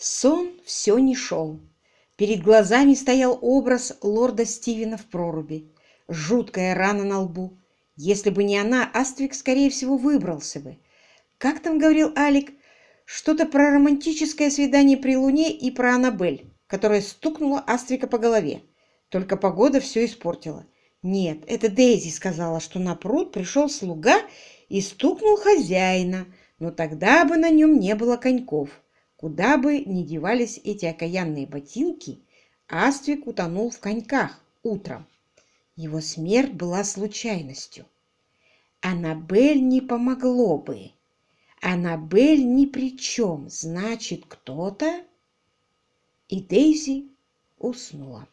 Сон все не шел. Перед глазами стоял образ лорда Стивена в проруби. Жуткая рана на лбу. Если бы не она, Аствик, скорее всего, выбрался бы. Как там говорил Алик? Что-то про романтическое свидание при луне и про Аннабель, которая стукнула Аствика по голове. Только погода все испортила. Нет, это Дейзи сказала, что на пруд пришел слуга и стукнул хозяина, но тогда бы на нем не было коньков. Куда бы ни девались эти окаянные ботинки, Аствик утонул в коньках утром. Его смерть была случайностью. Аннабель не помогло бы. Аннабель ни при чем, значит, кто-то... И Дейзи уснула.